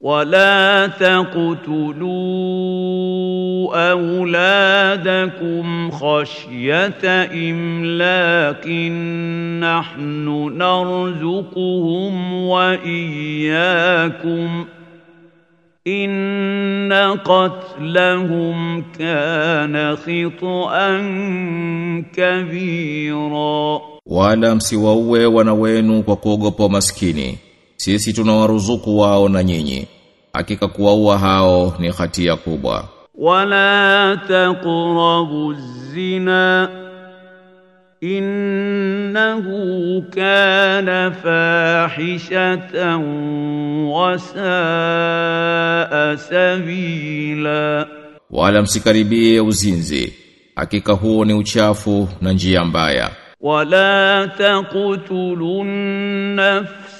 ولا تقتلوا أولادكم خشية إملاق نحن نرزقهم وإياكم إن قتلهم كان خطأ كبيرا. Wala msiwaue wana wenu kwa kuogopa maskini sisi tunawaruzuku wao na nyinyi. Hakika kuwaua hao ni hatia kubwa. Wala taqrabu zina. Innahu kana fahishatan wa saa sabila. Wala msikaribie uzinzi. Hakika huo ni uchafu na njia mbaya. Wala taqtulun nafs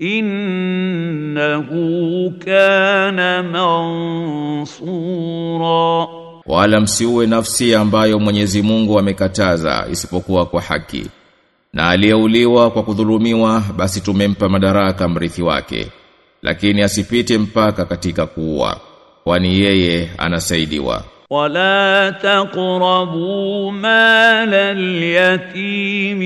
innahu kana mansura. Wala msiuwe nafsi ambayo Mwenyezi Mungu amekataza isipokuwa kwa haki. Na aliyeuliwa kwa kudhulumiwa basi tumempa madaraka mrithi wake. Lakini asipite mpaka katika kuua kwani yeye anasaidiwa. ولا تقربوا مال اليتيم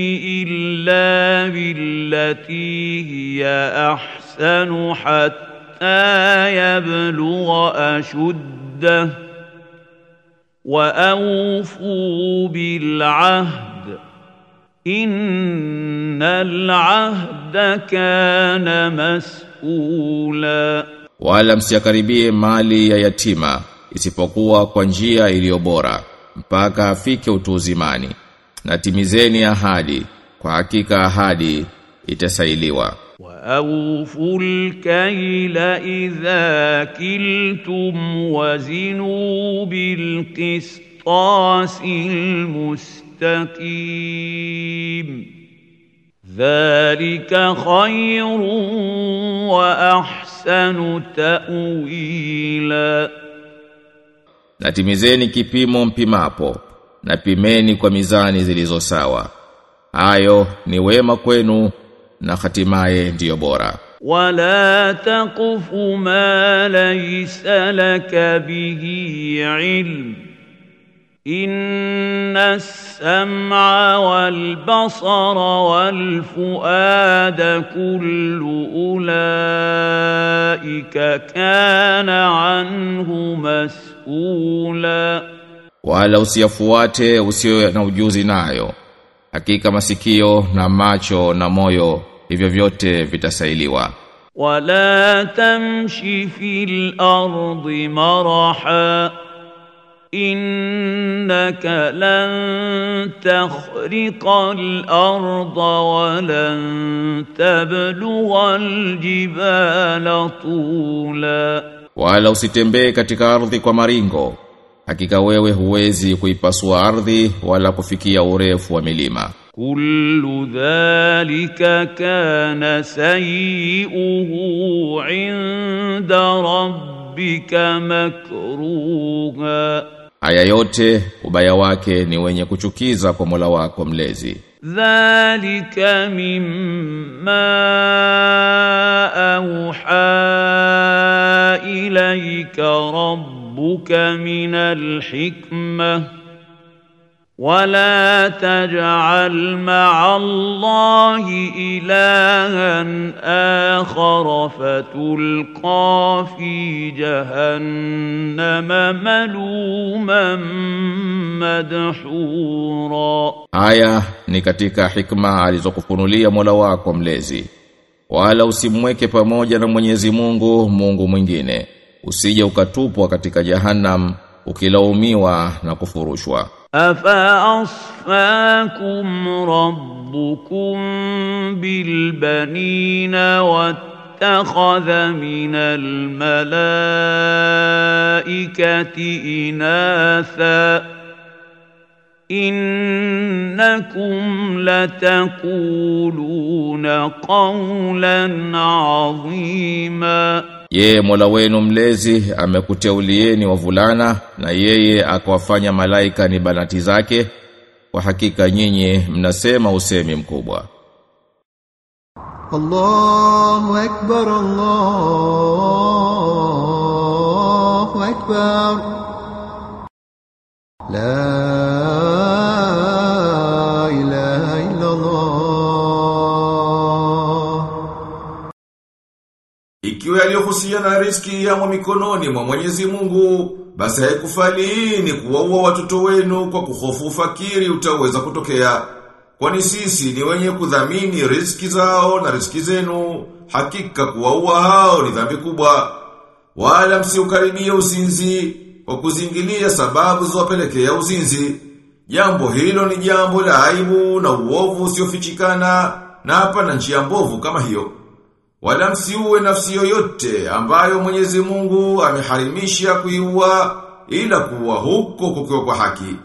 إلا بالتي هي أحسن حتى يبلغ أشده وأوفوا بالعهد إن العهد كان مسؤولا wala msiakaribie mali ya isipokuwa kwa njia iliyo bora mpaka afike utu uzimani na timizeni ahadi kwa hakika ahadi itasailiwa وأوفوا الكيل إذا كلتم وزنوا بالقسطاس المستقيم ذلك خير وأحسن تأويلا Natimizeni kipimo mpimapo na pimeni kwa mizani zilizo sawa. Hayo ni wema kwenu na hatimaye ndiyo bora. Wala takufu ma laysa laka bihi ilm إن السمع والبصر والفؤاد كل أولئك كان عنه مسؤولا wala usiyafuate usio na ujuzi nayo hakika masikio na macho na moyo hivyo vyote vitasailiwa ولا تمش في الأرض مرحا إنك لن تخرق الأرض ولن تبلغ الجبال طولا wala usitembee katika ardhi kwa maringo hakika wewe huwezi kuipasua ardhi wala kufikia urefu wa milima كل ذلك كان سيئه عند ربك مكروها Haya yote ubaya wake ni wenye kuchukiza kwa Mola wako mlezi. Dhalika mimma auha ilaika rabbuka minal hikmah ولا تجعل مع الله إلها آخر فتلقى في جهنم ملوما مدحورا haya ni katika hikma alizokufunulia Mola wako mlezi wala usimweke pamoja na Mwenyezi Mungu Mungu mwingine usije ukatupwa katika jahannam ukilaumiwa na kufurushwa أفأصفاكم ربكم بالبنين واتخذ من الملائكة إناثا innakum latakuluna qawlan azima, yeye Mola wenu mlezi amekuteulieni wavulana na yeye akawafanya malaika ni banati zake, kwa hakika nyinyi mnasema usemi mkubwa. Allahu akbar, Allahu akbar. La Ikiwa na riski yamo mikononi mwa Mwenyezi Mungu, basi haikufalini kuwaua watoto wenu kwa kuhofu fakiri utaweza kutokea. Kwani sisi ni wenye kudhamini riski zao na riski zenu, hakika kuwaua hao ni dhambi kubwa. Wala msiukaribie uzinzi kwa kuzingilia sababu ziwapelekea uzinzi. Jambo hilo ni jambo la aibu na uovu usiofichikana na hapa na njia mbovu kama hiyo. Wala msiuwe nafsi yoyote ambayo Mwenyezi Mungu ameharimisha kuiua ila kuwa huko kukiwa kwa haki.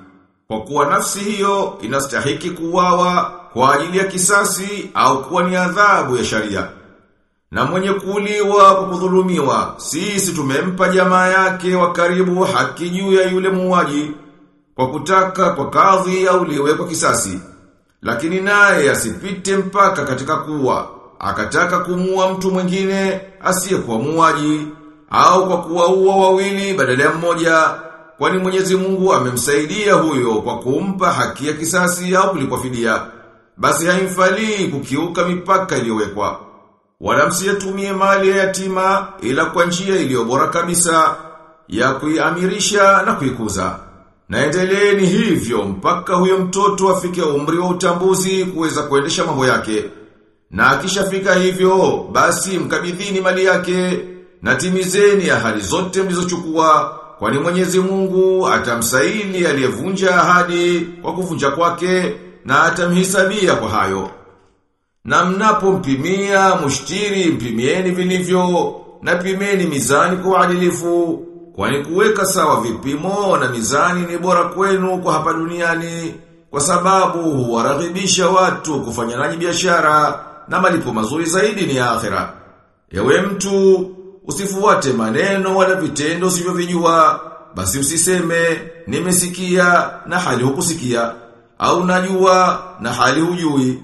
Kwa kuwa nafsi hiyo inastahiki kuuawa kwa ajili ya kisasi au kuwa ni adhabu ya sharia. Na mwenye kuuliwa kwa kudhulumiwa, sisi tumempa jamaa yake wa karibu haki juu ya yule muuaji kwa kutaka kwa kadhi auliwe kwa kisasi. Lakini naye asipite mpaka katika kuwa akataka kumua mtu mwingine asiyekuwa muuaji au kwa kuwaua wawili badala ya mmoja kwani Mwenyezi Mungu amemsaidia huyo kwa kumpa haki ya kisasi au kulipwa fidia. Basi haimfalii kukiuka mipaka iliyowekwa wala msiyatumie mali ya yatima ila kwa njia iliyo bora kabisa ya kuiamirisha na kuikuza. Na endeleeni hivyo mpaka huyo mtoto afike umri wa utambuzi kuweza kuendesha mambo yake na akishafika hivyo, basi mkabidhini mali yake na timizeni ahadi zote mlizochukua, kwani Mwenyezi Mungu atamsaili aliyevunja ahadi kwa kuvunja kwake na atamhisabia kwa hayo. Na mnapompimia mushtiri mpimieni vilivyo na pimeni mizani kwa uadilifu, kwani kuweka sawa vipimo na mizani ni bora kwenu kwa hapa duniani, kwa sababu huwaradhibisha watu kufanya nanyi biashara na malipo mazuri zaidi ni akhira. Ewe mtu, usifuate maneno wala vitendo usivyovijua, basi usiseme nimesikia na hali hukusikia, au najua na hali hujui.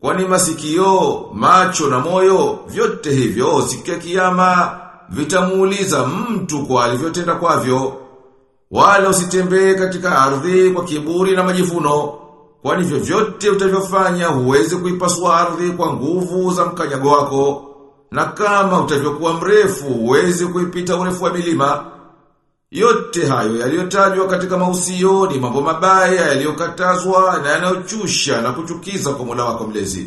Kwani masikio, macho na moyo, vyote hivyo sikia ya kiyama vitamuuliza mtu kwa alivyotenda kwavyo. Wala usitembee katika ardhi kwa kiburi na majivuno. Kwani vyovyote utavyofanya huwezi kuipasua ardhi kwa nguvu za mkanyago wako. Na kama utavyokuwa mrefu huwezi kuipita urefu wa milima. Yote hayo yaliyotajwa katika mausio ni mambo mabaya yaliyokatazwa na yanayochusha na kuchukiza kwa Mola wako mlezi.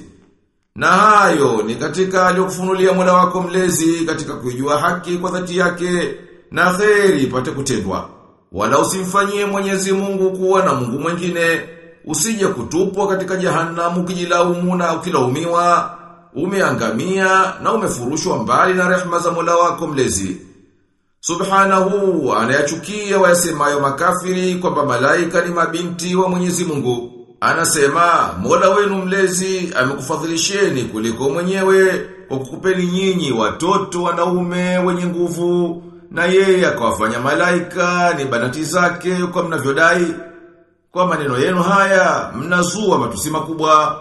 Na hayo ni katika aliyokufunulia Mola wako mlezi katika kuijua haki kwa dhati yake na kheri ipate kutendwa. Wala usimfanyie Mwenyezi Mungu kuwa na Mungu mwingine usije kutupwa katika jehanamu ukijilaumu na ukilaumiwa, umeangamia na umefurushwa mbali na rehema za Mola wako mlezi. Subhanahu anayachukia wayasemayo makafiri kwamba malaika ni mabinti wa Mwenyezi Mungu. Anasema, Mola wenu mlezi amekufadhilisheni kuliko mwenyewe kwa kukupeni nyinyi watoto wanaume wenye nguvu na yeye akawafanya malaika ni banati zake kwa mnavyodai. Kwa maneno yenu haya, mnazua matusi makubwa.